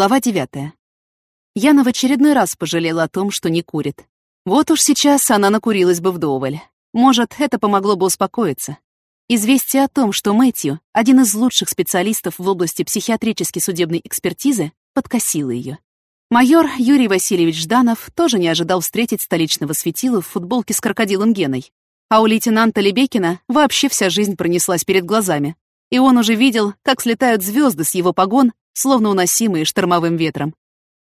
Глава девятая. Яна в очередной раз пожалела о том, что не курит. Вот уж сейчас она накурилась бы вдоволь. Может, это помогло бы успокоиться. Известие о том, что Мэтью, один из лучших специалистов в области психиатрической судебной экспертизы, подкосило ее. Майор Юрий Васильевич Жданов тоже не ожидал встретить столичного светила в футболке с крокодилом Геной. А у лейтенанта Лебекина вообще вся жизнь пронеслась перед глазами. И он уже видел, как слетают звезды с его погон словно уносимые штормовым ветром.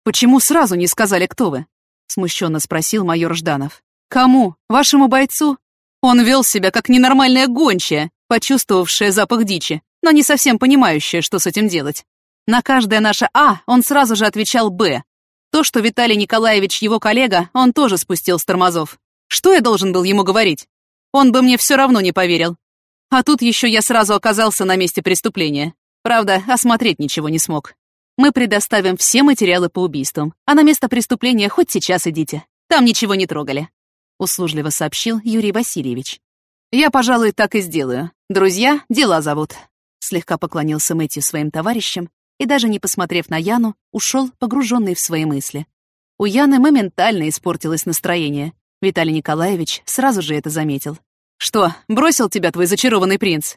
«Почему сразу не сказали, кто вы?» — смущенно спросил майор Жданов. «Кому? Вашему бойцу?» Он вел себя как ненормальная гончая, почувствовавшая запах дичи, но не совсем понимающая, что с этим делать. На каждое наше «А» он сразу же отвечал «Б». То, что Виталий Николаевич его коллега, он тоже спустил с тормозов. Что я должен был ему говорить? Он бы мне все равно не поверил. А тут еще я сразу оказался на месте преступления. Правда, осмотреть ничего не смог. Мы предоставим все материалы по убийствам, а на место преступления хоть сейчас идите. Там ничего не трогали», — услужливо сообщил Юрий Васильевич. «Я, пожалуй, так и сделаю. Друзья, дела зовут». Слегка поклонился Мэтью своим товарищам и, даже не посмотрев на Яну, ушел, погруженный в свои мысли. У Яны моментально испортилось настроение. Виталий Николаевич сразу же это заметил. «Что, бросил тебя твой зачарованный принц?»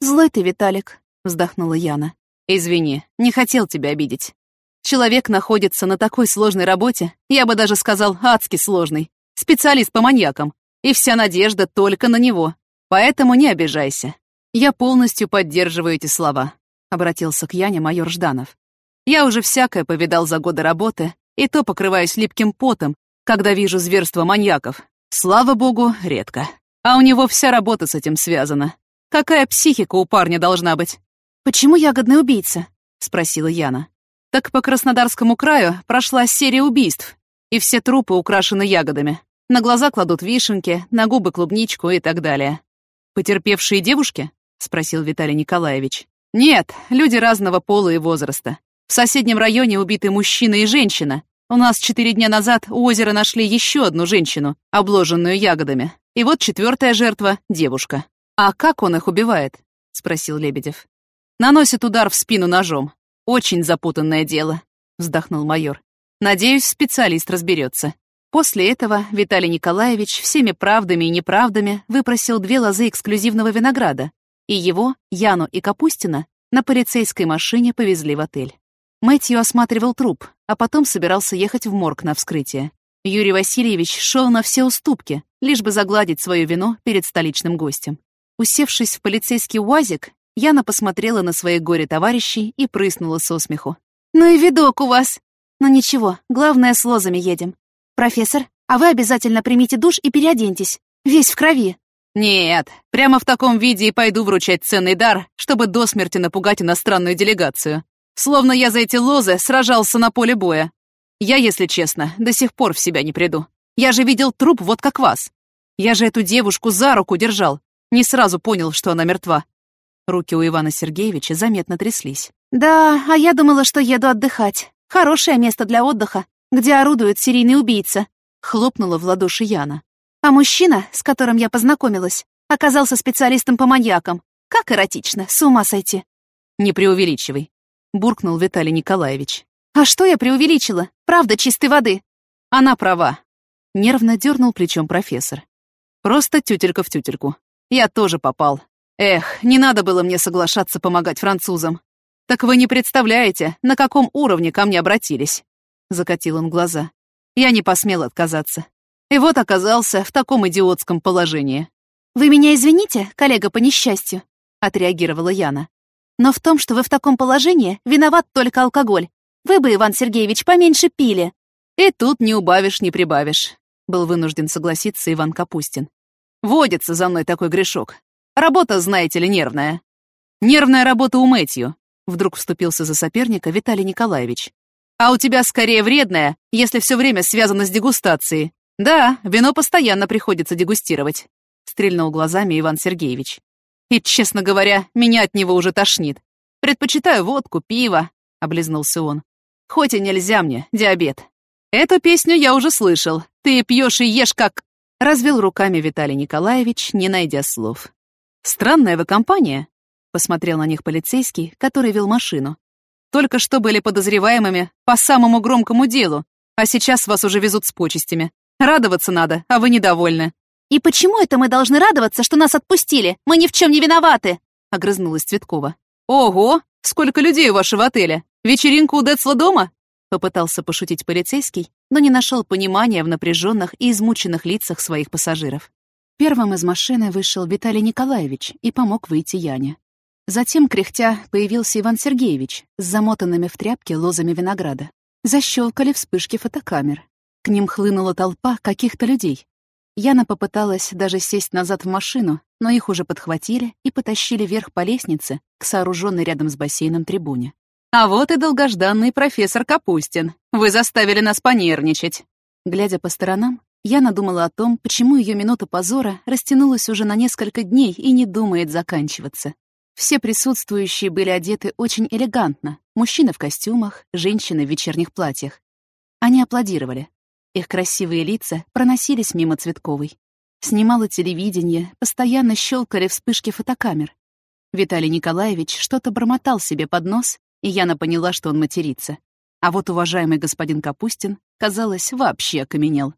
«Злой ты, Виталик», — вздохнула Яна. «Извини, не хотел тебя обидеть. Человек находится на такой сложной работе, я бы даже сказал, адски сложной. Специалист по маньякам. И вся надежда только на него. Поэтому не обижайся. Я полностью поддерживаю эти слова», — обратился к Яне майор Жданов. «Я уже всякое повидал за годы работы, и то покрываюсь липким потом, когда вижу зверство маньяков. Слава богу, редко. А у него вся работа с этим связана. Какая психика у парня должна быть? «Почему ягодный убийца?» — спросила Яна. «Так по Краснодарскому краю прошла серия убийств, и все трупы украшены ягодами. На глаза кладут вишенки, на губы клубничку и так далее». «Потерпевшие девушки?» — спросил Виталий Николаевич. «Нет, люди разного пола и возраста. В соседнем районе убиты мужчина и женщина. У нас четыре дня назад у озера нашли еще одну женщину, обложенную ягодами. И вот четвертая жертва — девушка. А как он их убивает?» — спросил Лебедев. Наносит удар в спину ножом. Очень запутанное дело», — вздохнул майор. «Надеюсь, специалист разберется». После этого Виталий Николаевич всеми правдами и неправдами выпросил две лозы эксклюзивного винограда, и его, Яну и Капустина на полицейской машине повезли в отель. Мэтью осматривал труп, а потом собирался ехать в морг на вскрытие. Юрий Васильевич шел на все уступки, лишь бы загладить свое вино перед столичным гостем. Усевшись в полицейский УАЗик, Яна посмотрела на своих горе-товарищей и прыснула со смеху. «Ну и видок у вас!» «Ну ничего, главное, с лозами едем. Профессор, а вы обязательно примите душ и переоденьтесь. Весь в крови». «Нет, прямо в таком виде и пойду вручать ценный дар, чтобы до смерти напугать иностранную делегацию. Словно я за эти лозы сражался на поле боя. Я, если честно, до сих пор в себя не приду. Я же видел труп вот как вас. Я же эту девушку за руку держал. Не сразу понял, что она мертва. Руки у Ивана Сергеевича заметно тряслись. «Да, а я думала, что еду отдыхать. Хорошее место для отдыха, где орудует серийный убийца», — хлопнула в ладоши Яна. «А мужчина, с которым я познакомилась, оказался специалистом по маньякам. Как эротично, с ума сойти». «Не преувеличивай», — буркнул Виталий Николаевич. «А что я преувеличила? Правда чистой воды». «Она права», — нервно дернул плечом профессор. «Просто тютелька в тютельку. Я тоже попал. Эх, не надо было мне соглашаться помогать французам. Так вы не представляете, на каком уровне ко мне обратились. Закатил он глаза. Я не посмел отказаться. И вот оказался в таком идиотском положении. «Вы меня извините, коллега по несчастью», — отреагировала Яна. «Но в том, что вы в таком положении, виноват только алкоголь. Вы бы, Иван Сергеевич, поменьше пили». «И тут не убавишь, не прибавишь», — был вынужден согласиться Иван Капустин. «Водится за мной такой грешок. Работа, знаете ли, нервная. Нервная работа у Мэтью. Вдруг вступился за соперника Виталий Николаевич. А у тебя скорее вредная, если все время связано с дегустацией. Да, вино постоянно приходится дегустировать. Стрельнул глазами Иван Сергеевич. И, честно говоря, меня от него уже тошнит. Предпочитаю водку, пиво, облизнулся он. Хоть и нельзя мне, диабет. Эту песню я уже слышал. Ты пьешь и ешь как... Развел руками Виталий Николаевич, не найдя слов. «Странная вы компания», — посмотрел на них полицейский, который вел машину. только что были подозреваемыми по самому громкому делу, а сейчас вас уже везут с почестями. Радоваться надо, а вы недовольны». «И почему это мы должны радоваться, что нас отпустили? Мы ни в чем не виноваты!» — огрызнулась Цветкова. «Ого! Сколько людей у вашего отеля! Вечеринка у Децла дома?» Попытался пошутить полицейский, но не нашел понимания в напряженных и измученных лицах своих пассажиров. Первым из машины вышел Виталий Николаевич и помог выйти Яне. Затем, кряхтя, появился Иван Сергеевич с замотанными в тряпке лозами винограда. Защелкали вспышки фотокамер. К ним хлынула толпа каких-то людей. Яна попыталась даже сесть назад в машину, но их уже подхватили и потащили вверх по лестнице к сооруженной рядом с бассейном трибуне. «А вот и долгожданный профессор Капустин. Вы заставили нас понервничать». Глядя по сторонам, Яна думала о том, почему ее минута позора растянулась уже на несколько дней и не думает заканчиваться. Все присутствующие были одеты очень элегантно. Мужчины в костюмах, женщины в вечерних платьях. Они аплодировали. Их красивые лица проносились мимо Цветковой. Снимало телевидение, постоянно щелкали вспышки фотокамер. Виталий Николаевич что-то бормотал себе под нос и Яна поняла, что он матерится. А вот уважаемый господин Капустин, казалось, вообще окаменел.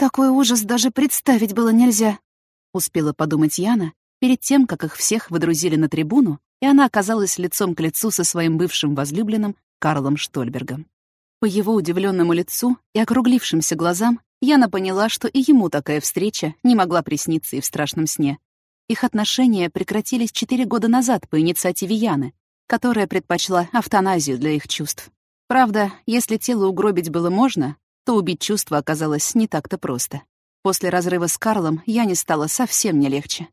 «Такой ужас даже представить было нельзя», — успела подумать Яна перед тем, как их всех выдрузили на трибуну, и она оказалась лицом к лицу со своим бывшим возлюбленным Карлом Штольбергом. По его удивленному лицу и округлившимся глазам Яна поняла, что и ему такая встреча не могла присниться и в страшном сне. Их отношения прекратились четыре года назад по инициативе Яны, которая предпочла автоназию для их чувств. Правда, если тело угробить было можно, то убить чувства оказалось не так-то просто. После разрыва с Карлом я не стала совсем не легче.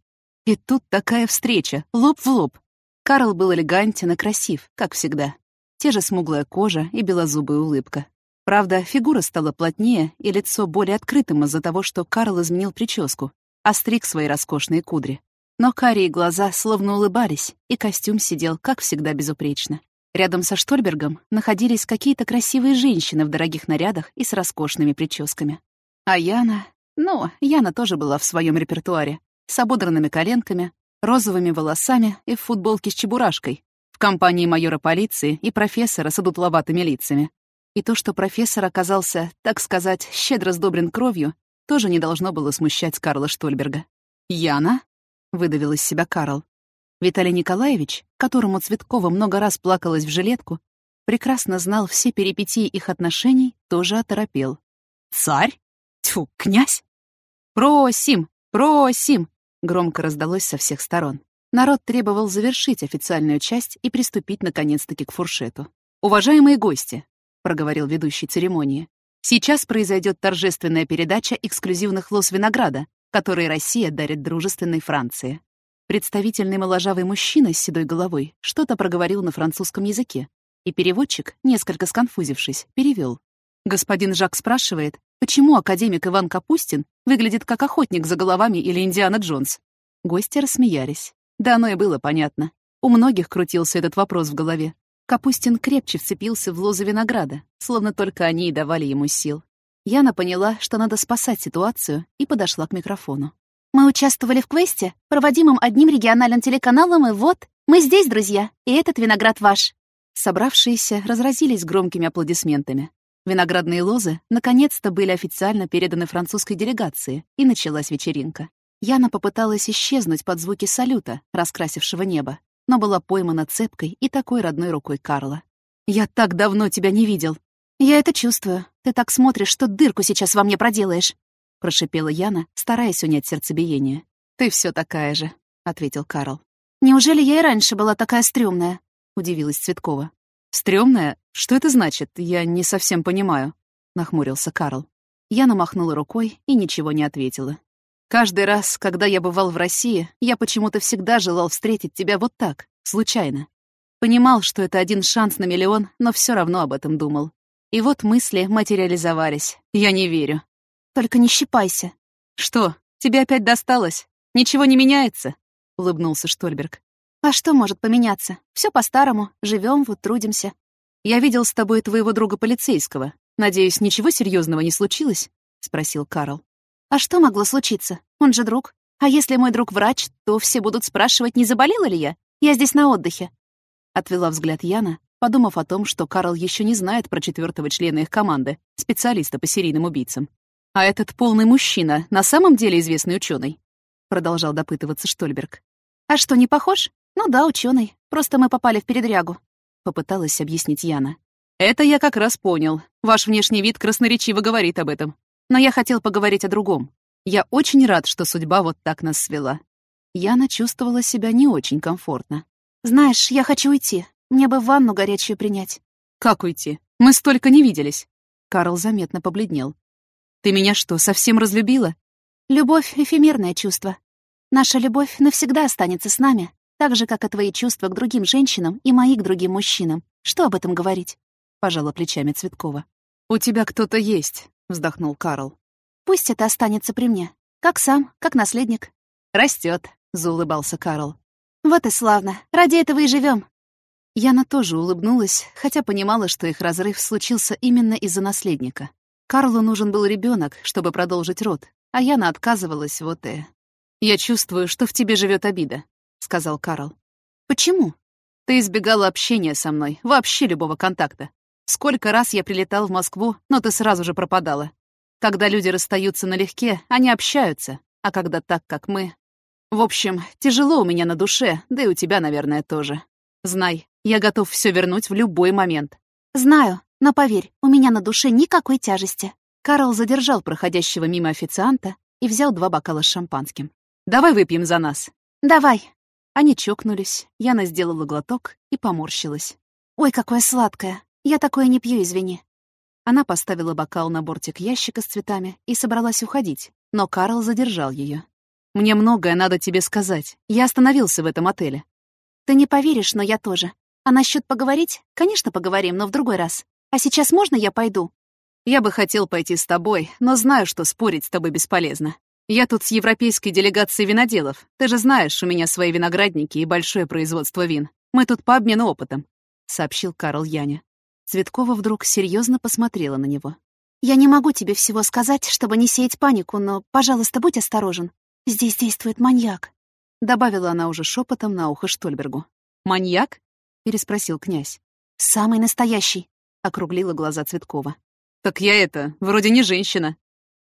И тут такая встреча, лоб в лоб. Карл был элегантен и красив, как всегда. Те же смуглая кожа и белозубая улыбка. Правда, фигура стала плотнее и лицо более открытым из-за того, что Карл изменил прическу, остриг свои роскошные кудри. Но карие глаза словно улыбались, и костюм сидел, как всегда, безупречно. Рядом со Штольбергом находились какие-то красивые женщины в дорогих нарядах и с роскошными прическами. А Яна... Ну, Яна тоже была в своем репертуаре. С ободранными коленками, розовыми волосами и в футболке с чебурашкой. В компании майора полиции и профессора с одутловатыми лицами. И то, что профессор оказался, так сказать, щедро сдобрен кровью, тоже не должно было смущать Карла Штольберга. «Яна?» — выдавил из себя Карл. Виталий Николаевич, которому Цветкова много раз плакалась в жилетку, прекрасно знал все перипетии их отношений, тоже оторопел. «Царь? Тьфу, князь?» «Просим! Просим!» — громко раздалось со всех сторон. Народ требовал завершить официальную часть и приступить наконец-таки к фуршету. «Уважаемые гости!» — проговорил ведущий церемонии. «Сейчас произойдет торжественная передача эксклюзивных лос винограда, который Россия дарит дружественной Франции. Представительный моложавый мужчина с седой головой что-то проговорил на французском языке, и переводчик, несколько сконфузившись, перевел. Господин Жак спрашивает, почему академик Иван Капустин выглядит как охотник за головами или Индиана Джонс. Гости рассмеялись. Да оно и было понятно. У многих крутился этот вопрос в голове. Капустин крепче вцепился в лозы винограда, словно только они и давали ему сил. Яна поняла, что надо спасать ситуацию, и подошла к микрофону. «Мы участвовали в квесте, проводимом одним региональным телеканалом, и вот, мы здесь, друзья, и этот виноград ваш». Собравшиеся разразились громкими аплодисментами. Виноградные лозы наконец-то были официально переданы французской делегации, и началась вечеринка. Яна попыталась исчезнуть под звуки салюта, раскрасившего небо, но была поймана цепкой и такой родной рукой Карла. «Я так давно тебя не видел!» «Я это чувствую. Ты так смотришь, что дырку сейчас во мне проделаешь», — прошипела Яна, стараясь унять сердцебиение. «Ты все такая же», — ответил Карл. «Неужели я и раньше была такая стрёмная?» — удивилась Цветкова. «Стрёмная? Что это значит? Я не совсем понимаю», — нахмурился Карл. Яна махнула рукой и ничего не ответила. «Каждый раз, когда я бывал в России, я почему-то всегда желал встретить тебя вот так, случайно. Понимал, что это один шанс на миллион, но все равно об этом думал. И вот мысли материализовались. Я не верю. Только не щипайся. Что, тебе опять досталось? Ничего не меняется? Улыбнулся Штольберг. А что может поменяться? Все по-старому. Живем, вот трудимся. Я видел с тобой твоего друга полицейского. Надеюсь, ничего серьезного не случилось? Спросил Карл. А что могло случиться? Он же друг. А если мой друг врач, то все будут спрашивать, не заболела ли я? Я здесь на отдыхе. Отвела взгляд Яна, подумав о том, что Карл еще не знает про четвертого члена их команды, специалиста по серийным убийцам. «А этот полный мужчина на самом деле известный ученый? продолжал допытываться Штольберг. «А что, не похож? Ну да, ученый. Просто мы попали в передрягу», — попыталась объяснить Яна. «Это я как раз понял. Ваш внешний вид красноречиво говорит об этом. Но я хотел поговорить о другом. Я очень рад, что судьба вот так нас свела». Яна чувствовала себя не очень комфортно. «Знаешь, я хочу уйти. Мне бы ванну горячую принять». «Как уйти? Мы столько не виделись». Карл заметно побледнел. «Ты меня что, совсем разлюбила?» «Любовь — эфемерное чувство. Наша любовь навсегда останется с нами, так же, как и твои чувства к другим женщинам и мои к другим мужчинам. Что об этом говорить?» — пожала плечами Цветкова. «У тебя кто-то есть», — вздохнул Карл. «Пусть это останется при мне. Как сам, как наследник». «Растет», — заулыбался Карл. «Вот и славно. Ради этого и живем. Яна тоже улыбнулась, хотя понимала, что их разрыв случился именно из-за наследника. Карлу нужен был ребенок, чтобы продолжить род, а Яна отказывалась, вот и... «Я чувствую, что в тебе живет обида», — сказал Карл. «Почему?» «Ты избегала общения со мной, вообще любого контакта. Сколько раз я прилетал в Москву, но ты сразу же пропадала. Когда люди расстаются налегке, они общаются, а когда так, как мы... В общем, тяжело у меня на душе, да и у тебя, наверное, тоже. Знай, я готов все вернуть в любой момент». «Знаю, но поверь, у меня на душе никакой тяжести». Карл задержал проходящего мимо официанта и взял два бокала с шампанским. «Давай выпьем за нас». «Давай». Они чокнулись, Яна сделала глоток и поморщилась. «Ой, какое сладкое! Я такое не пью, извини». Она поставила бокал на бортик ящика с цветами и собралась уходить, но Карл задержал ее. «Мне многое надо тебе сказать. Я остановился в этом отеле». «Ты не поверишь, но я тоже. А насчет поговорить? Конечно, поговорим, но в другой раз. А сейчас можно я пойду?» «Я бы хотел пойти с тобой, но знаю, что спорить с тобой бесполезно. Я тут с европейской делегацией виноделов. Ты же знаешь, у меня свои виноградники и большое производство вин. Мы тут по обмену опытом», — сообщил Карл Яне. Цветкова вдруг серьезно посмотрела на него. «Я не могу тебе всего сказать, чтобы не сеять панику, но, пожалуйста, будь осторожен. Здесь действует маньяк», — добавила она уже шепотом на ухо Штольбергу. «Маньяк?» — переспросил князь. «Самый настоящий», — округлила глаза Цветкова. «Так я это, вроде не женщина»,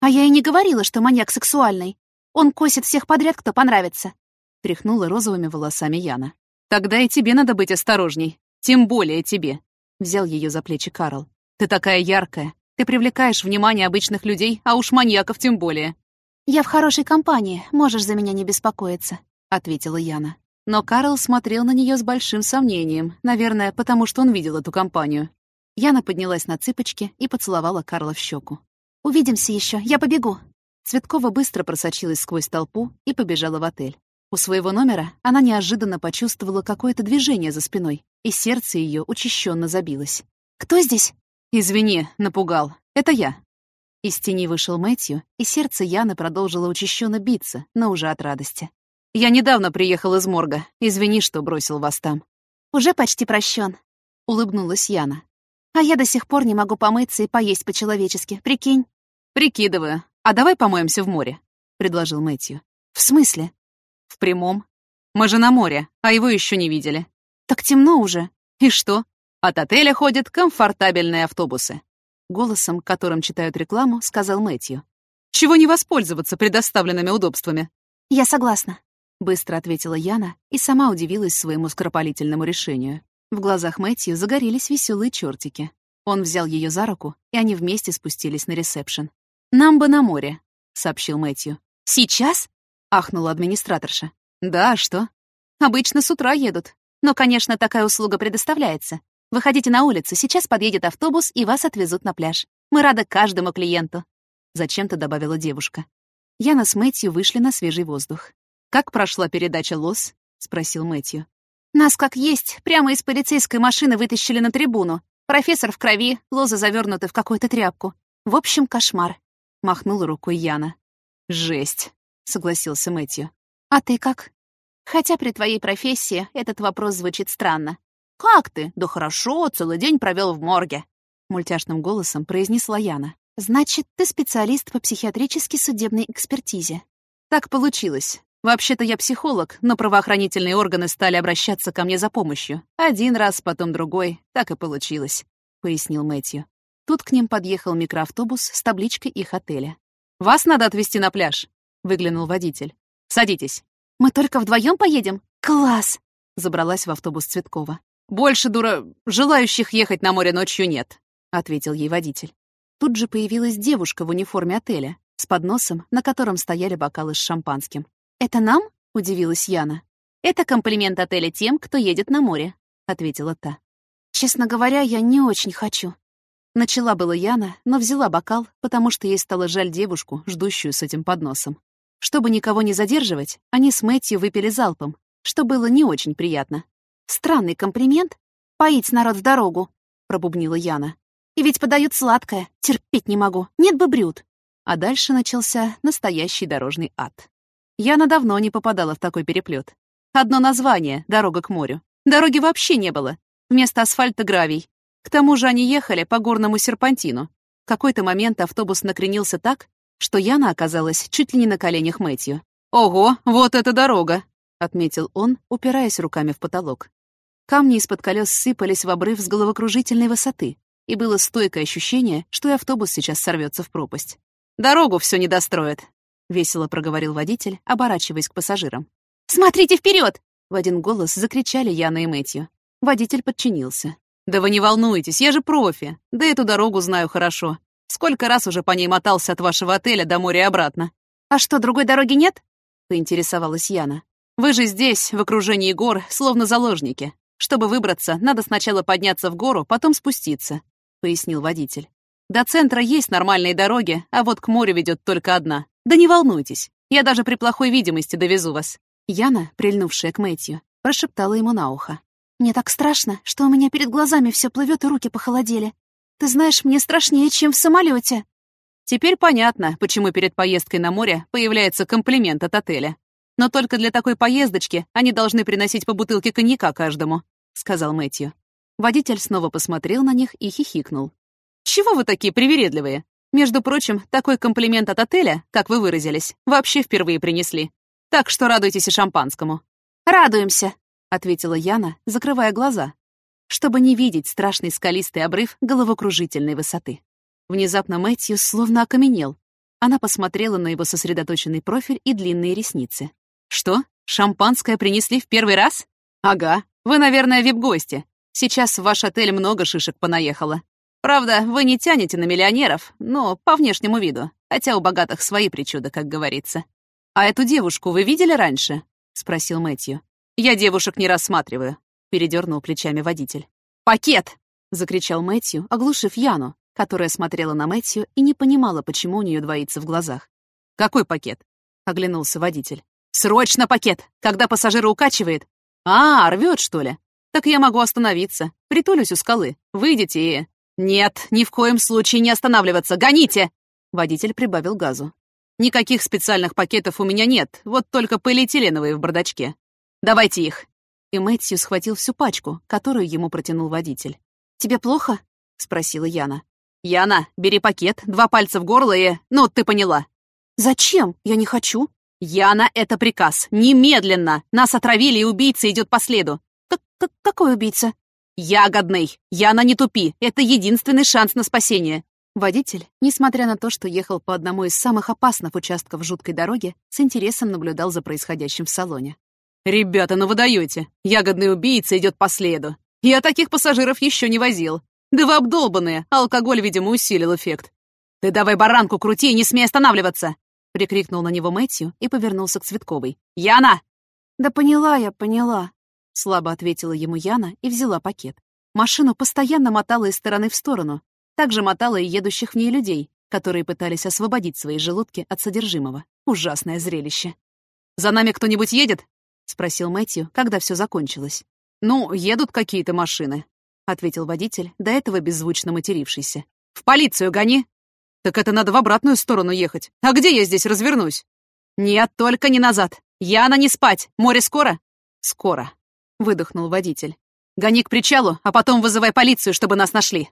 «А я и не говорила, что маньяк сексуальный. Он косит всех подряд, кто понравится», — тряхнула розовыми волосами Яна. «Тогда и тебе надо быть осторожней. Тем более тебе», — взял ее за плечи Карл. «Ты такая яркая. Ты привлекаешь внимание обычных людей, а уж маньяков тем более». «Я в хорошей компании, можешь за меня не беспокоиться», — ответила Яна. Но Карл смотрел на нее с большим сомнением, наверное, потому что он видел эту компанию. Яна поднялась на цыпочки и поцеловала Карла в щеку. «Увидимся еще, я побегу». Цветкова быстро просочилась сквозь толпу и побежала в отель. У своего номера она неожиданно почувствовала какое-то движение за спиной, и сердце ее учащенно забилось. «Кто здесь?» «Извини, напугал. Это я». Из тени вышел Мэтью, и сердце Яны продолжило учащенно биться, но уже от радости. «Я недавно приехал из морга. Извини, что бросил вас там». «Уже почти прощен», — улыбнулась Яна. А я до сих пор не могу помыться и поесть по-человечески, прикинь. Прикидываю. А давай помоемся в море, предложил Мэтью. В смысле? В прямом. Мы же на море, а его еще не видели. Так темно уже. И что? От отеля ходят комфортабельные автобусы. Голосом, которым читают рекламу, сказал Мэтью. Чего не воспользоваться предоставленными удобствами? Я согласна. Быстро ответила Яна и сама удивилась своему скоропалительному решению. В глазах Мэтью загорелись веселые чертики. Он взял ее за руку, и они вместе спустились на ресепшн. «Нам бы на море», — сообщил Мэтью. «Сейчас?» — ахнула администраторша. «Да, а что?» «Обычно с утра едут. Но, конечно, такая услуга предоставляется. Выходите на улицу, сейчас подъедет автобус, и вас отвезут на пляж. Мы рады каждому клиенту», — зачем-то добавила девушка. Яна с Мэтью вышли на свежий воздух. «Как прошла передача «Лос»?» — спросил Мэтью. Нас как есть, прямо из полицейской машины вытащили на трибуну. Профессор в крови, лозы завернуты в какую-то тряпку. В общем, кошмар. Махнула рукой Яна. «Жесть», — согласился Мэтью. «А ты как?» «Хотя при твоей профессии этот вопрос звучит странно». «Как ты? Да хорошо, целый день провел в морге», — мультяшным голосом произнесла Яна. «Значит, ты специалист по психиатрической судебной экспертизе». «Так получилось. Вообще-то я психолог, но правоохранительные органы стали обращаться ко мне за помощью. Один раз, потом другой. Так и получилось», — пояснил Мэтью. Тут к ним подъехал микроавтобус с табличкой их отеля. «Вас надо отвезти на пляж», — выглянул водитель. «Садитесь». «Мы только вдвоем поедем? Класс!» — забралась в автобус Цветкова. «Больше, дура, желающих ехать на море ночью нет», — ответил ей водитель. Тут же появилась девушка в униформе отеля с подносом, на котором стояли бокалы с шампанским. «Это нам?» — удивилась Яна. «Это комплимент отеля тем, кто едет на море», — ответила та. «Честно говоря, я не очень хочу». Начала была Яна, но взяла бокал, потому что ей стало жаль девушку, ждущую с этим подносом. Чтобы никого не задерживать, они с Мэтью выпили залпом, что было не очень приятно. «Странный комплимент. Поить народ в дорогу», — пробубнила Яна. «И ведь подают сладкое. Терпеть не могу. Нет бы брюд». А дальше начался настоящий дорожный ад. Яна давно не попадала в такой переплет. Одно название — «Дорога к морю». Дороги вообще не было. Вместо асфальта — гравий. К тому же они ехали по горному серпантину. В какой-то момент автобус накренился так, что Яна оказалась чуть ли не на коленях Мэтью. «Ого, вот эта дорога!» — отметил он, упираясь руками в потолок. Камни из-под колес сыпались в обрыв с головокружительной высоты, и было стойкое ощущение, что и автобус сейчас сорвется в пропасть. «Дорогу все не достроят», — весело проговорил водитель, оборачиваясь к пассажирам. «Смотрите вперед! в один голос закричали Яна и Мэтью. Водитель подчинился. «Да вы не волнуйтесь, я же профи. Да эту дорогу знаю хорошо. Сколько раз уже по ней мотался от вашего отеля до моря и обратно». «А что, другой дороги нет?» — поинтересовалась Яна. «Вы же здесь, в окружении гор, словно заложники. Чтобы выбраться, надо сначала подняться в гору, потом спуститься», — пояснил водитель. До центра есть нормальные дороги, а вот к морю ведет только одна. Да не волнуйтесь, я даже при плохой видимости довезу вас». Яна, прильнувшая к Мэтью, прошептала ему на ухо. «Мне так страшно, что у меня перед глазами все плывет и руки похолодели. Ты знаешь, мне страшнее, чем в самолете. Теперь понятно, почему перед поездкой на море появляется комплимент от отеля. Но только для такой поездочки они должны приносить по бутылке коньяка каждому, сказал Мэтью. Водитель снова посмотрел на них и хихикнул. Чего вы такие привередливые? Между прочим, такой комплимент от отеля, как вы выразились, вообще впервые принесли. Так что радуйтесь и шампанскому». «Радуемся», — ответила Яна, закрывая глаза, чтобы не видеть страшный скалистый обрыв головокружительной высоты. Внезапно Мэтью словно окаменел. Она посмотрела на его сосредоточенный профиль и длинные ресницы. «Что? Шампанское принесли в первый раз? Ага, вы, наверное, вип-гости. Сейчас в ваш отель много шишек понаехало. Правда, вы не тянете на миллионеров, но по внешнему виду, хотя у богатых свои причуды, как говорится. «А эту девушку вы видели раньше?» — спросил Мэтью. «Я девушек не рассматриваю», — передернул плечами водитель. «Пакет!» — закричал Мэтью, оглушив Яну, которая смотрела на Мэтью и не понимала, почему у нее двоится в глазах. «Какой пакет?» — оглянулся водитель. «Срочно пакет! Когда пассажира укачивает!» «А, рвет, что ли? Так я могу остановиться. Притулюсь у скалы. Выйдите и...» «Нет, ни в коем случае не останавливаться! Гоните!» Водитель прибавил газу. «Никаких специальных пакетов у меня нет, вот только полиэтиленовые в бардачке. Давайте их!» И Мэтью схватил всю пачку, которую ему протянул водитель. «Тебе плохо?» — спросила Яна. «Яна, бери пакет, два пальца в горло и... Ну, ты поняла». «Зачем? Я не хочу». «Яна, это приказ. Немедленно! Нас отравили, и убийца идет по следу». Как, как какой убийца?» «Ягодный! Яна, не тупи! Это единственный шанс на спасение!» Водитель, несмотря на то, что ехал по одному из самых опасных участков жуткой дороги, с интересом наблюдал за происходящим в салоне. «Ребята, ну вы даете! Ягодный убийца идет по следу! Я таких пассажиров еще не возил! Да вы обдолбанные! Алкоголь, видимо, усилил эффект!» «Ты давай баранку крути и не смей останавливаться!» прикрикнул на него Мэтью и повернулся к Цветковой. «Яна!» «Да поняла я, поняла», — слабо ответила ему Яна и взяла пакет. Машину постоянно мотала из стороны в сторону. Также мотала и едущих в ней людей, которые пытались освободить свои желудки от содержимого. Ужасное зрелище. «За нами кто-нибудь едет?» — спросил Мэтью, когда все закончилось. «Ну, едут какие-то машины», — ответил водитель, до этого беззвучно матерившийся. «В полицию гони!» «Так это надо в обратную сторону ехать. А где я здесь развернусь?» «Нет, только не назад. Яна, не спать. Море скоро?» «Скоро», выдохнул водитель. «Гони к причалу, а потом вызывай полицию, чтобы нас нашли!»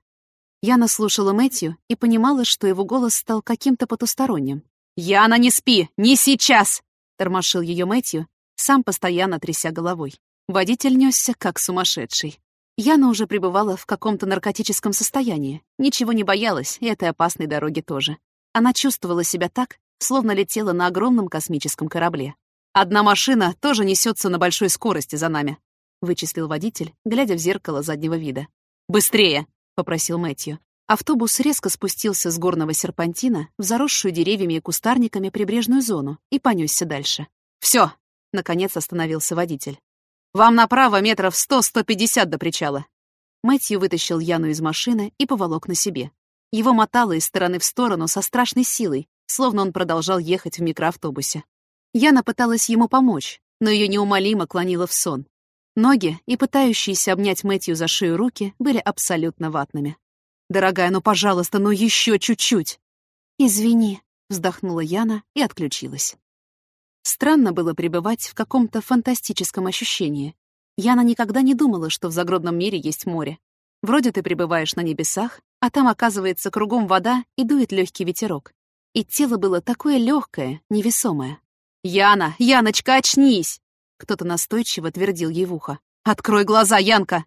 Яна слушала Мэтью и понимала, что его голос стал каким-то потусторонним. «Яна, не спи! Не сейчас! Тормошил ее Мэтью, сам постоянно тряся головой. Водитель несся как сумасшедший. Яна уже пребывала в каком-то наркотическом состоянии, ничего не боялась и этой опасной дороги тоже. Она чувствовала себя так, словно летела на огромном космическом корабле. «Одна машина тоже несется на большой скорости за нами», — вычислил водитель, глядя в зеркало заднего вида. «Быстрее!» — попросил Мэтью. Автобус резко спустился с горного серпантина в заросшую деревьями и кустарниками прибрежную зону и понесся дальше. «Все!» — наконец остановился водитель. «Вам направо метров сто-сто пятьдесят до причала». Мэтью вытащил Яну из машины и поволок на себе. Его мотало из стороны в сторону со страшной силой, словно он продолжал ехать в микроавтобусе. Яна пыталась ему помочь, но ее неумолимо клонило в сон. Ноги и пытающиеся обнять Мэтью за шею руки были абсолютно ватными. «Дорогая, ну, пожалуйста, ну еще чуть-чуть!» «Извини», — вздохнула Яна и отключилась. Странно было пребывать в каком-то фантастическом ощущении. Яна никогда не думала, что в загробном мире есть море. Вроде ты пребываешь на небесах, а там, оказывается, кругом вода и дует легкий ветерок. И тело было такое легкое, невесомое. «Яна! Яночка, очнись!» Кто-то настойчиво твердил ей в ухо. «Открой глаза, Янка!»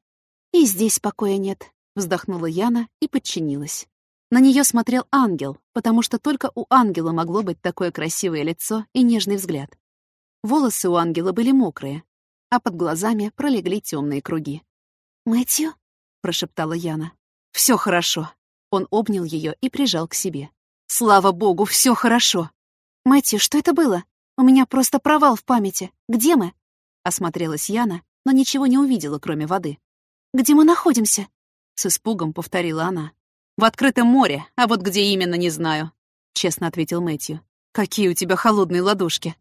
«И здесь покоя нет», Вздохнула Яна и подчинилась. На нее смотрел ангел, потому что только у ангела могло быть такое красивое лицо и нежный взгляд. Волосы у ангела были мокрые, а под глазами пролегли темные круги. «Мэтью?» — прошептала Яна. Все хорошо». Он обнял ее и прижал к себе. «Слава богу, все хорошо!» «Мэтью, что это было? У меня просто провал в памяти. Где мы?» Осмотрелась Яна, но ничего не увидела, кроме воды. «Где мы находимся?» — с испугом повторила она. «В открытом море, а вот где именно, не знаю», — честно ответил Мэтью. «Какие у тебя холодные ладошки!»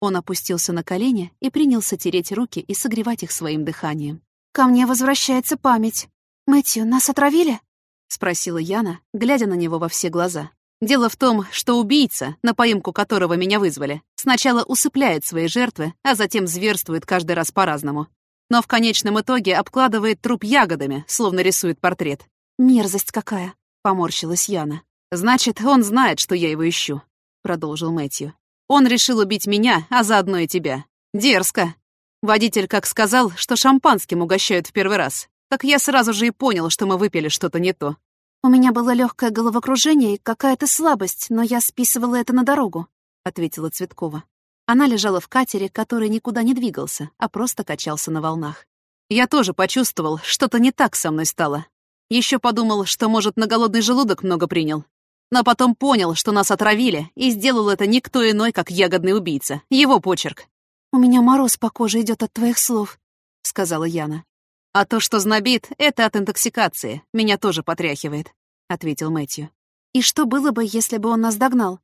Он опустился на колени и принялся тереть руки и согревать их своим дыханием. «Ко мне возвращается память. Мэтью, нас отравили?» — спросила Яна, глядя на него во все глаза. «Дело в том, что убийца, на поимку которого меня вызвали, сначала усыпляет свои жертвы, а затем зверствует каждый раз по-разному но в конечном итоге обкладывает труп ягодами, словно рисует портрет. «Мерзость какая!» — поморщилась Яна. «Значит, он знает, что я его ищу», — продолжил Мэтью. «Он решил убить меня, а заодно и тебя. Дерзко. Водитель как сказал, что шампанским угощают в первый раз. Так я сразу же и понял, что мы выпили что-то не то». «У меня было легкое головокружение и какая-то слабость, но я списывала это на дорогу», — ответила Цветкова. Она лежала в катере, который никуда не двигался, а просто качался на волнах. Я тоже почувствовал, что-то не так со мной стало. Еще подумал, что, может, на голодный желудок много принял. Но потом понял, что нас отравили, и сделал это никто иной, как ягодный убийца. Его почерк. «У меня мороз по коже идет от твоих слов», — сказала Яна. «А то, что знобит, это от интоксикации. Меня тоже потряхивает», — ответил Мэтью. «И что было бы, если бы он нас догнал?»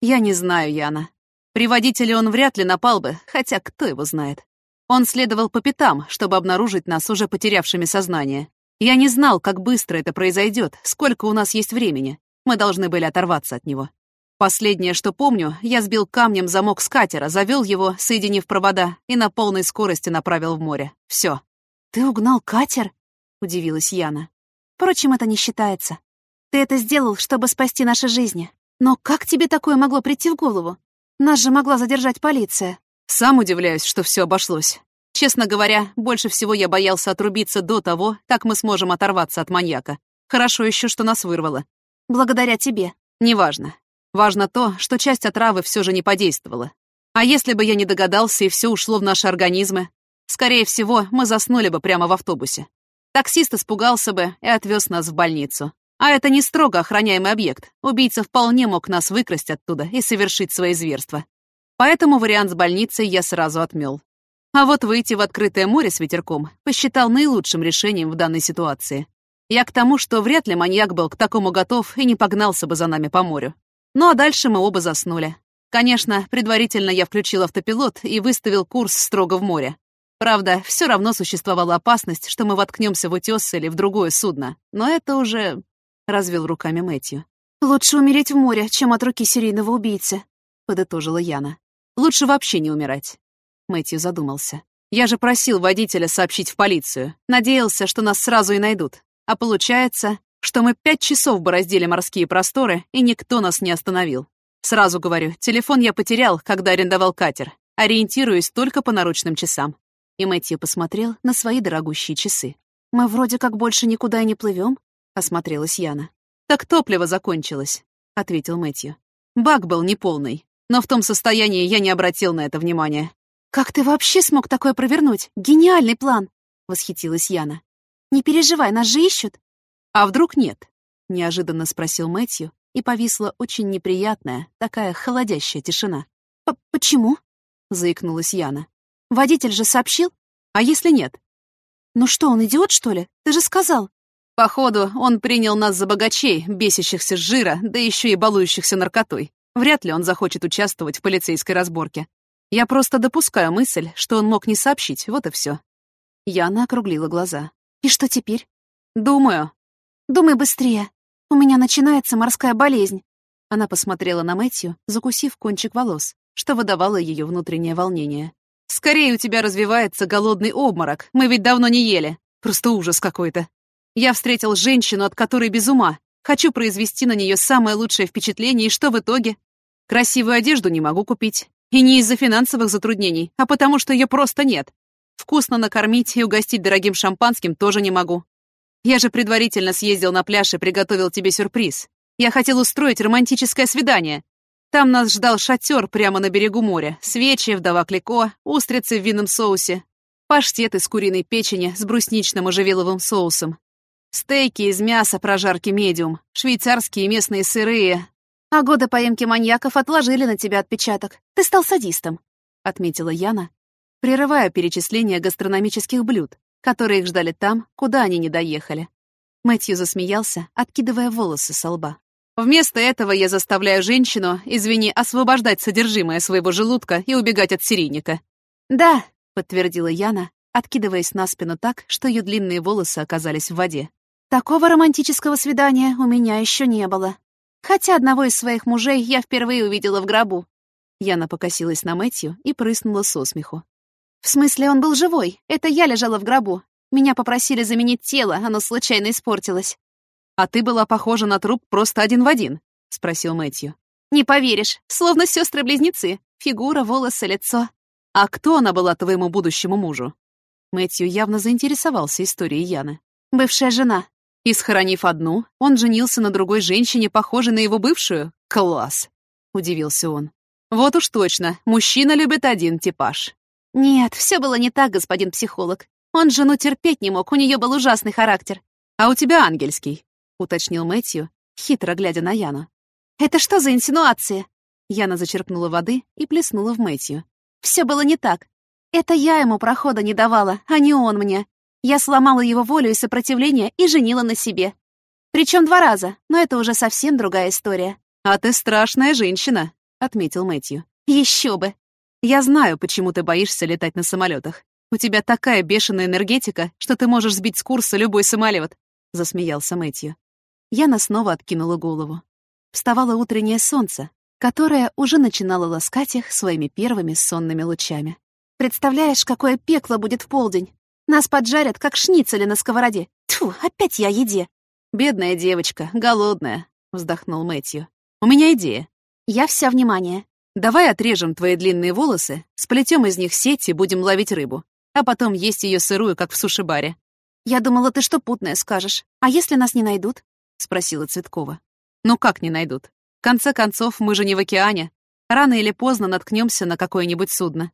«Я не знаю, Яна. При водителе он вряд ли напал бы, хотя кто его знает. Он следовал по пятам, чтобы обнаружить нас уже потерявшими сознание. Я не знал, как быстро это произойдет, сколько у нас есть времени. Мы должны были оторваться от него. Последнее, что помню, я сбил камнем замок с катера, завел его, соединив провода, и на полной скорости направил в море. Все. «Ты угнал катер?» — удивилась Яна. «Впрочем, это не считается. Ты это сделал, чтобы спасти наши жизни. Но как тебе такое могло прийти в голову? Нас же могла задержать полиция. Сам удивляюсь, что все обошлось. Честно говоря, больше всего я боялся отрубиться до того, как мы сможем оторваться от маньяка. Хорошо еще, что нас вырвало. Благодаря тебе. Неважно. Важно то, что часть отравы все же не подействовала. А если бы я не догадался и все ушло в наши организмы, скорее всего, мы заснули бы прямо в автобусе. Таксист испугался бы и отвез нас в больницу. А это не строго охраняемый объект. Убийца вполне мог нас выкрасть оттуда и совершить свои зверства. Поэтому вариант с больницей я сразу отмел. А вот выйти в открытое море с ветерком посчитал наилучшим решением в данной ситуации. Я к тому, что вряд ли маньяк был к такому готов и не погнался бы за нами по морю. Ну а дальше мы оба заснули. Конечно, предварительно я включил автопилот и выставил курс строго в море. Правда, все равно существовала опасность, что мы воткнемся в утес или в другое судно. Но это уже развел руками Мэтью. «Лучше умереть в море, чем от руки серийного убийцы», — подытожила Яна. «Лучше вообще не умирать». Мэтью задумался. «Я же просил водителя сообщить в полицию. Надеялся, что нас сразу и найдут. А получается, что мы пять часов бороздили морские просторы, и никто нас не остановил. Сразу говорю, телефон я потерял, когда арендовал катер. Ориентируюсь только по наручным часам. И Мэтью посмотрел на свои дорогущие часы. «Мы вроде как больше никуда и не плывем», — осмотрелась Яна. «Так топливо закончилось», — ответил Мэтью. «Бак был неполный, но в том состоянии я не обратил на это внимания». «Как ты вообще смог такое провернуть? Гениальный план!» — восхитилась Яна. «Не переживай, нас же ищут». «А вдруг нет?» — неожиданно спросил Мэтью, и повисла очень неприятная, такая холодящая тишина. «Почему?» — заикнулась Яна. «Водитель же сообщил? А если нет?» «Ну что, он идиот, что ли? Ты же сказал!» «Походу, он принял нас за богачей, бесящихся с жира, да еще и балующихся наркотой. Вряд ли он захочет участвовать в полицейской разборке. Я просто допускаю мысль, что он мог не сообщить, вот и все. Яна округлила глаза. «И что теперь?» «Думаю». «Думай быстрее. У меня начинается морская болезнь». Она посмотрела на Мэтью, закусив кончик волос, что выдавало ее внутреннее волнение. «Скорее у тебя развивается голодный обморок. Мы ведь давно не ели. Просто ужас какой-то. Я встретил женщину, от которой без ума. Хочу произвести на нее самое лучшее впечатление, и что в итоге? Красивую одежду не могу купить. И не из-за финансовых затруднений, а потому что ее просто нет. Вкусно накормить и угостить дорогим шампанским тоже не могу. Я же предварительно съездил на пляж и приготовил тебе сюрприз. Я хотел устроить романтическое свидание. Там нас ждал шатер прямо на берегу моря, свечи, вдова Клико, устрицы в винном соусе, паштет из куриной печени с брусничным оживеловым соусом, стейки из мяса прожарки медиум, швейцарские местные сырые. А годы поимки маньяков отложили на тебя отпечаток. Ты стал садистом, — отметила Яна, прерывая перечисление гастрономических блюд, которые их ждали там, куда они не доехали. Мэтью засмеялся, откидывая волосы со лба. Вместо этого я заставляю женщину, извини, освобождать содержимое своего желудка и убегать от серийника. «Да», — подтвердила Яна, откидываясь на спину так, что ее длинные волосы оказались в воде. «Такого романтического свидания у меня еще не было. Хотя одного из своих мужей я впервые увидела в гробу». Яна покосилась на Мэтью и прыснула со смеху. «В смысле, он был живой. Это я лежала в гробу. Меня попросили заменить тело, оно случайно испортилось. «А ты была похожа на труп просто один в один?» — спросил Мэтью. «Не поверишь, словно сестры близнецы Фигура, волосы, лицо». «А кто она была твоему будущему мужу?» Мэтью явно заинтересовался историей Яны. «Бывшая жена». И схоронив одну, он женился на другой женщине, похожей на его бывшую? Класс! Удивился он. Вот уж точно, мужчина любит один типаж. Нет, все было не так, господин психолог. Он жену терпеть не мог, у нее был ужасный характер. А у тебя ангельский уточнил Мэтью, хитро глядя на Яну. «Это что за инсинуации?» Яна зачерпнула воды и плеснула в Мэтью. «Все было не так. Это я ему прохода не давала, а не он мне. Я сломала его волю и сопротивление и женила на себе. Причем два раза, но это уже совсем другая история». «А ты страшная женщина», — отметил Мэтью. Еще бы. Я знаю, почему ты боишься летать на самолетах. У тебя такая бешеная энергетика, что ты можешь сбить с курса любой самолет», — засмеялся Мэтью. Яна снова откинула голову. Вставало утреннее солнце, которое уже начинало ласкать их своими первыми сонными лучами. «Представляешь, какое пекло будет в полдень? Нас поджарят, как шницели на сковороде. Тьфу, опять я еде!» «Бедная девочка, голодная», — вздохнул Мэтью. «У меня идея. Я вся внимание. Давай отрежем твои длинные волосы, сплетем из них сеть и будем ловить рыбу, а потом есть ее сырую, как в суши-баре». «Я думала, ты что путное скажешь. А если нас не найдут?» — спросила Цветкова. «Ну как не найдут? В конце концов, мы же не в океане. Рано или поздно наткнемся на какое-нибудь судно.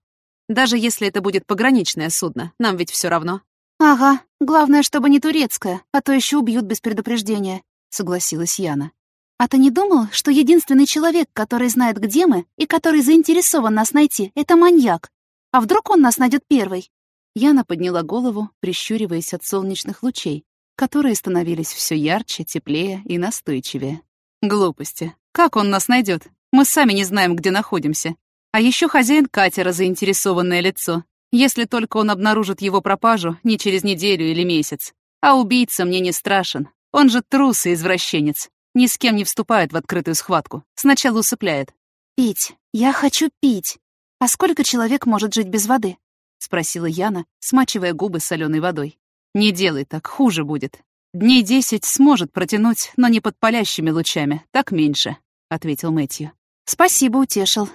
Даже если это будет пограничное судно, нам ведь все равно». «Ага, главное, чтобы не турецкое, а то еще убьют без предупреждения», — согласилась Яна. «А ты не думал, что единственный человек, который знает, где мы, и который заинтересован нас найти, это маньяк? А вдруг он нас найдет первый?» Яна подняла голову, прищуриваясь от солнечных лучей, которые становились все ярче, теплее и настойчивее. Глупости. Как он нас найдет? Мы сами не знаем, где находимся. А еще хозяин катера заинтересованное лицо. Если только он обнаружит его пропажу не через неделю или месяц. А убийца мне не страшен. Он же трус и извращенец. Ни с кем не вступает в открытую схватку. Сначала усыпляет. «Пить. Я хочу пить. А сколько человек может жить без воды?» — спросила Яна, смачивая губы соленой водой. «Не делай так, хуже будет. Дней десять сможет протянуть, но не под палящими лучами, так меньше», — ответил Мэтью. Спасибо, утешил.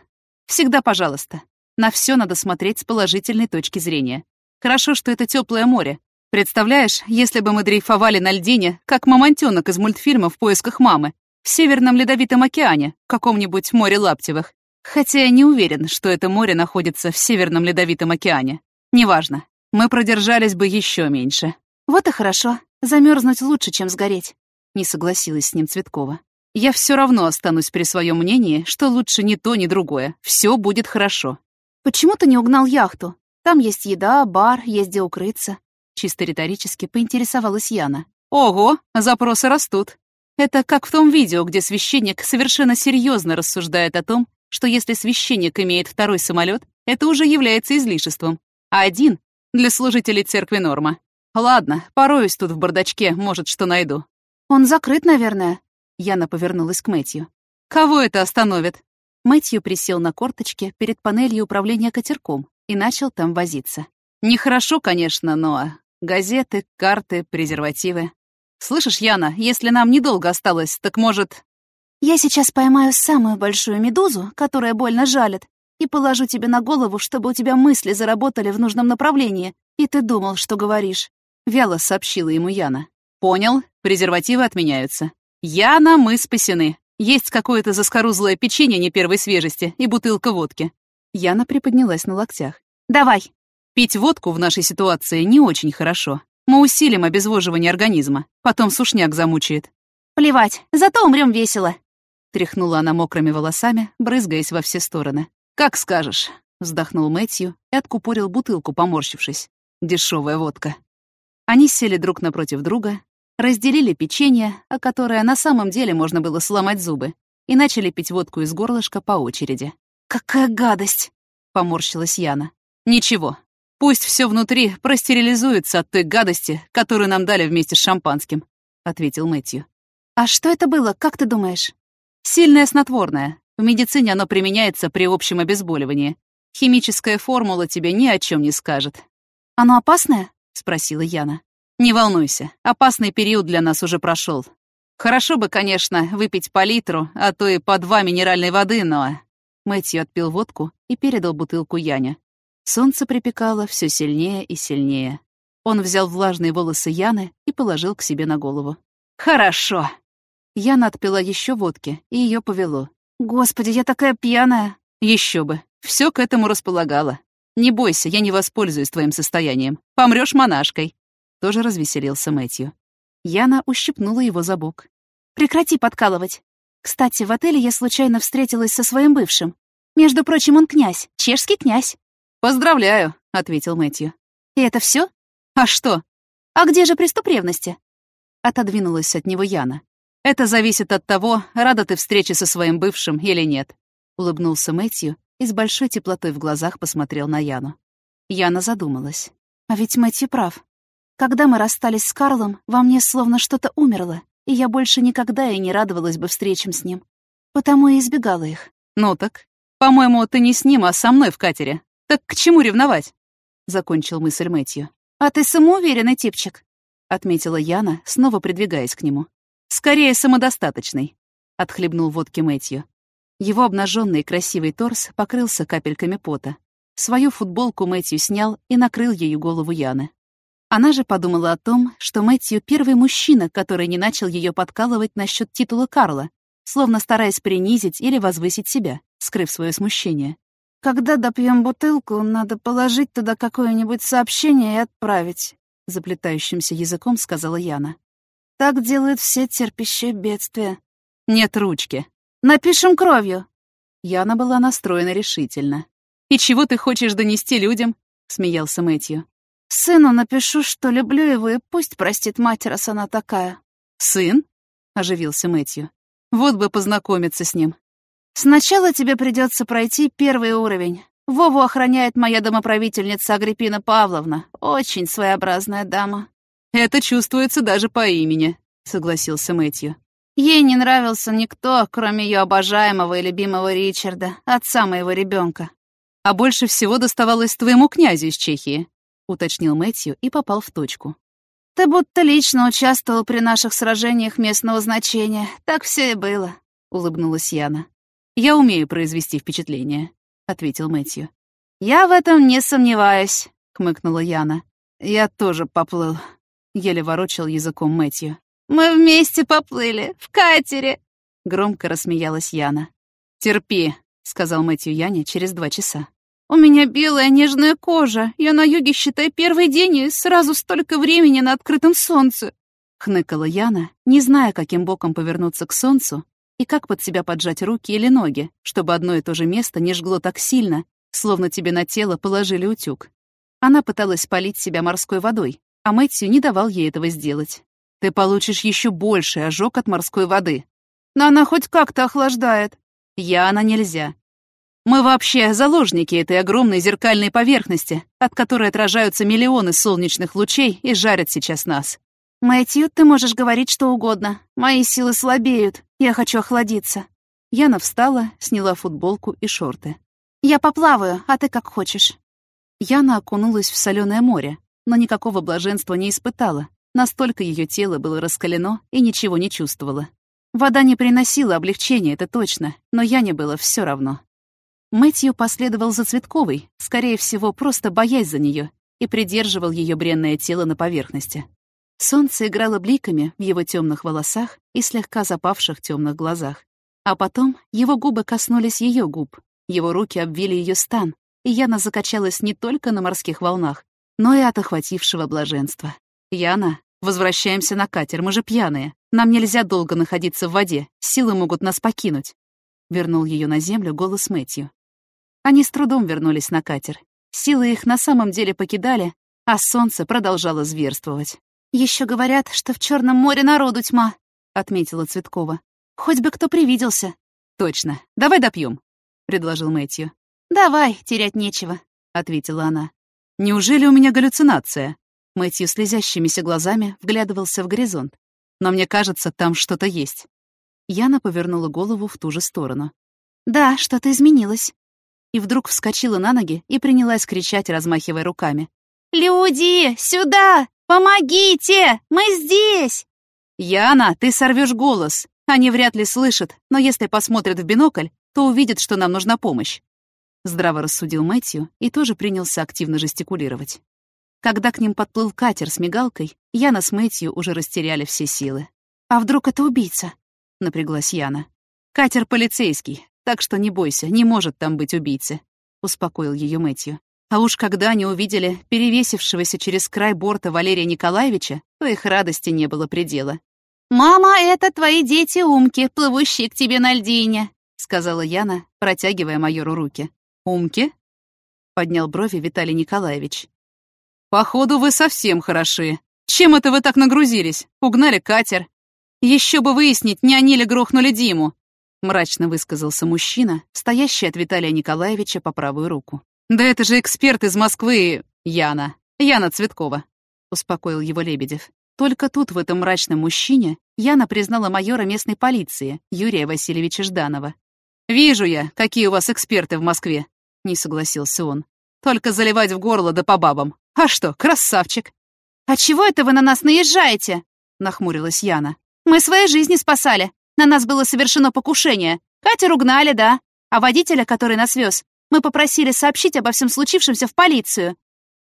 Всегда пожалуйста. На все надо смотреть с положительной точки зрения. Хорошо, что это теплое море. Представляешь, если бы мы дрейфовали на льдине, как мамонтенок из мультфильма «В поисках мамы», в Северном Ледовитом океане, в каком-нибудь море Лаптевых. Хотя я не уверен, что это море находится в Северном Ледовитом океане. Неважно. Мы продержались бы еще меньше. Вот и хорошо. Замерзнуть лучше, чем сгореть. Не согласилась с ним Цветкова. Я все равно останусь при своем мнении, что лучше ни то, ни другое. Все будет хорошо. Почему ты не угнал яхту? Там есть еда, бар, есть где укрыться. Чисто риторически поинтересовалась Яна. Ого, запросы растут. Это как в том видео, где священник совершенно серьезно рассуждает о том, что если священник имеет второй самолет, это уже является излишеством, а один — для служителей церкви норма. Ладно, пороюсь тут в бардачке, может, что найду. Он закрыт, наверное. Яна повернулась к Мэтью. Кого это остановит? Мэтью присел на корточки перед панелью управления катерком и начал там возиться. Нехорошо, конечно, но газеты, карты, презервативы. Слышишь, Яна, если нам недолго осталось, так может... Я сейчас поймаю самую большую медузу, которая больно жалит, и положу тебе на голову, чтобы у тебя мысли заработали в нужном направлении, и ты думал, что говоришь. Вяло сообщила ему Яна. Понял, презервативы отменяются. Яна, мы спасены. Есть какое-то заскорузлое печенье не первой свежести и бутылка водки. Яна приподнялась на локтях. Давай. Пить водку в нашей ситуации не очень хорошо. Мы усилим обезвоживание организма. Потом сушняк замучает. Плевать, зато умрем весело. Тряхнула она мокрыми волосами, брызгаясь во все стороны. «Как скажешь», — вздохнул Мэтью и откупорил бутылку, поморщившись. Дешевая водка. Они сели друг напротив друга, разделили печенье, о которое на самом деле можно было сломать зубы, и начали пить водку из горлышка по очереди. «Какая гадость!» — поморщилась Яна. «Ничего, Пусть все внутри простерилизуется от той гадости, которую нам дали вместе с шампанским», — ответил Мэтью. «А что это было, как ты думаешь?» «Сильное снотворное. В медицине оно применяется при общем обезболивании. Химическая формула тебе ни о чем не скажет». «Оно опасное?» — спросила Яна. «Не волнуйся, опасный период для нас уже прошел. Хорошо бы, конечно, выпить по литру, а то и по два минеральной воды, но...» Мэтью отпил водку и передал бутылку Яне. Солнце припекало все сильнее и сильнее. Он взял влажные волосы Яны и положил к себе на голову. «Хорошо!» Яна отпила еще водки, и ее повело. «Господи, я такая пьяная!» Еще бы. Все к этому располагало. Не бойся, я не воспользуюсь твоим состоянием. Помрешь монашкой. Тоже развеселился Мэтью. Яна ущипнула его за бок. «Прекрати подкалывать. Кстати, в отеле я случайно встретилась со своим бывшим. Между прочим, он князь, чешский князь. «Поздравляю», — ответил Мэтью. «И это все? А что? А где же приступ ревности?» Отодвинулась от него Яна. «Это зависит от того, рада ты встрече со своим бывшим или нет», — улыбнулся Мэтью и с большой теплотой в глазах посмотрел на Яну. Яна задумалась. «А ведь Мэтью прав. Когда мы расстались с Карлом, во мне словно что-то умерло, и я больше никогда и не радовалась бы встречам с ним. Потому и избегала их». «Ну так, по-моему, ты не с ним, а со мной в катере. «Так к чему ревновать?» — закончил мысль Мэтью. «А ты самоуверенный типчик», — отметила Яна, снова придвигаясь к нему. «Скорее самодостаточный», — отхлебнул водки Мэтью. Его обнаженный красивый торс покрылся капельками пота. Свою футболку Мэтью снял и накрыл ею голову Яны. Она же подумала о том, что Мэтью — первый мужчина, который не начал ее подкалывать насчет титула Карла, словно стараясь принизить или возвысить себя, скрыв свое смущение. «Когда допьем бутылку, надо положить туда какое-нибудь сообщение и отправить», — заплетающимся языком сказала Яна. «Так делают все терпящие бедствия». «Нет ручки». «Напишем кровью». Яна была настроена решительно. «И чего ты хочешь донести людям?» — смеялся Мэтью. «Сыну напишу, что люблю его, и пусть простит мать, раз она такая». «Сын?» — оживился Мэтью. «Вот бы познакомиться с ним. Сначала тебе придется пройти первый уровень. Вову охраняет моя домоправительница Агриппина Павловна. Очень своеобразная дама. Это чувствуется даже по имени, согласился Мэтью. Ей не нравился никто, кроме ее обожаемого и любимого Ричарда, отца моего ребенка. А больше всего доставалось твоему князю из Чехии, уточнил Мэтью и попал в точку. Ты будто лично участвовал при наших сражениях местного значения. Так все и было, улыбнулась Яна. Я умею произвести впечатление», — ответил Мэтью. «Я в этом не сомневаюсь», — хмыкнула Яна. «Я тоже поплыл», — еле ворочал языком Мэтью. «Мы вместе поплыли, в катере», — громко рассмеялась Яна. «Терпи», — сказал Мэтью Яне через два часа. «У меня белая нежная кожа. Я на юге, считай, первый день и сразу столько времени на открытом солнце», — хныкала Яна, не зная, каким боком повернуться к солнцу и как под себя поджать руки или ноги, чтобы одно и то же место не жгло так сильно, словно тебе на тело положили утюг. Она пыталась полить себя морской водой, а Мэтью не давал ей этого сделать. «Ты получишь еще больший ожог от морской воды». «Но она хоть как-то охлаждает». «Яна нельзя. Мы вообще заложники этой огромной зеркальной поверхности, от которой отражаются миллионы солнечных лучей и жарят сейчас нас. «Мэтью, ты можешь говорить что угодно. Мои силы слабеют. Я хочу охладиться». Яна встала, сняла футболку и шорты. «Я поплаваю, а ты как хочешь». Яна окунулась в соленое море, но никакого блаженства не испытала. Настолько ее тело было раскалено и ничего не чувствовало. Вода не приносила облегчения, это точно, но Яне было все равно. Мэтью последовал за Цветковой, скорее всего, просто боясь за нее, и придерживал ее бренное тело на поверхности. Солнце играло бликами в его темных волосах и слегка запавших темных глазах. А потом его губы коснулись ее губ, его руки обвили ее стан, и Яна закачалась не только на морских волнах, но и от охватившего блаженства. «Яна, возвращаемся на катер, мы же пьяные. Нам нельзя долго находиться в воде, силы могут нас покинуть», — вернул ее на землю голос Мэтью. Они с трудом вернулись на катер. Силы их на самом деле покидали, а солнце продолжало зверствовать. Еще говорят, что в Черном море народу тьма», — отметила Цветкова. «Хоть бы кто привиделся». «Точно. Давай допьем, предложил Мэтью. «Давай, терять нечего», — ответила она. «Неужели у меня галлюцинация?» Мэтью слезящимися глазами вглядывался в горизонт. «Но мне кажется, там что-то есть». Яна повернула голову в ту же сторону. «Да, что-то изменилось». И вдруг вскочила на ноги и принялась кричать, размахивая руками. «Люди, сюда! «Помогите! Мы здесь!» «Яна, ты сорвешь голос. Они вряд ли слышат, но если посмотрят в бинокль, то увидят, что нам нужна помощь». Здраво рассудил Мэтью и тоже принялся активно жестикулировать. Когда к ним подплыл катер с мигалкой, Яна с Мэтью уже растеряли все силы. «А вдруг это убийца?» — напряглась Яна. «Катер полицейский, так что не бойся, не может там быть убийцы», — успокоил ее Мэтью. А уж когда они увидели перевесившегося через край борта Валерия Николаевича, то их радости не было предела. «Мама, это твои дети-умки, плывущие к тебе на льдине», — сказала Яна, протягивая майору руки. «Умки?» — поднял брови Виталий Николаевич. «Походу, вы совсем хороши. Чем это вы так нагрузились? Угнали катер. Еще бы выяснить, не они ли грохнули Диму», — мрачно высказался мужчина, стоящий от Виталия Николаевича по правую руку. «Да это же эксперт из Москвы, Яна. Яна Цветкова», — успокоил его Лебедев. Только тут, в этом мрачном мужчине, Яна признала майора местной полиции, Юрия Васильевича Жданова. «Вижу я, какие у вас эксперты в Москве», — не согласился он. «Только заливать в горло да по бабам. А что, красавчик!» «А чего это вы на нас наезжаете?» — нахмурилась Яна. «Мы свои жизни спасали. На нас было совершено покушение. Катер угнали, да. А водителя, который нас вез, мы попросили сообщить обо всем случившемся в полицию.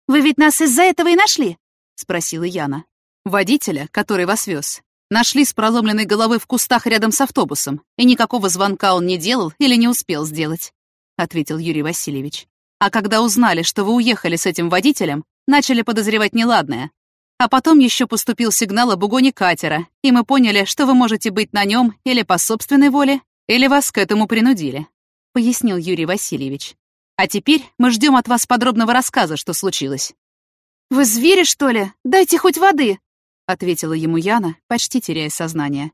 Вы ведь нас из-за этого и нашли?» — спросила Яна. «Водителя, который вас вез, нашли с проломленной головой в кустах рядом с автобусом, и никакого звонка он не делал или не успел сделать», — ответил Юрий Васильевич. «А когда узнали, что вы уехали с этим водителем, начали подозревать неладное. А потом еще поступил сигнал об угоне катера, и мы поняли, что вы можете быть на нем или по собственной воле, или вас к этому принудили пояснил Юрий Васильевич. «А теперь мы ждем от вас подробного рассказа, что случилось». «Вы звери, что ли? Дайте хоть воды!» — ответила ему Яна, почти теряя сознание.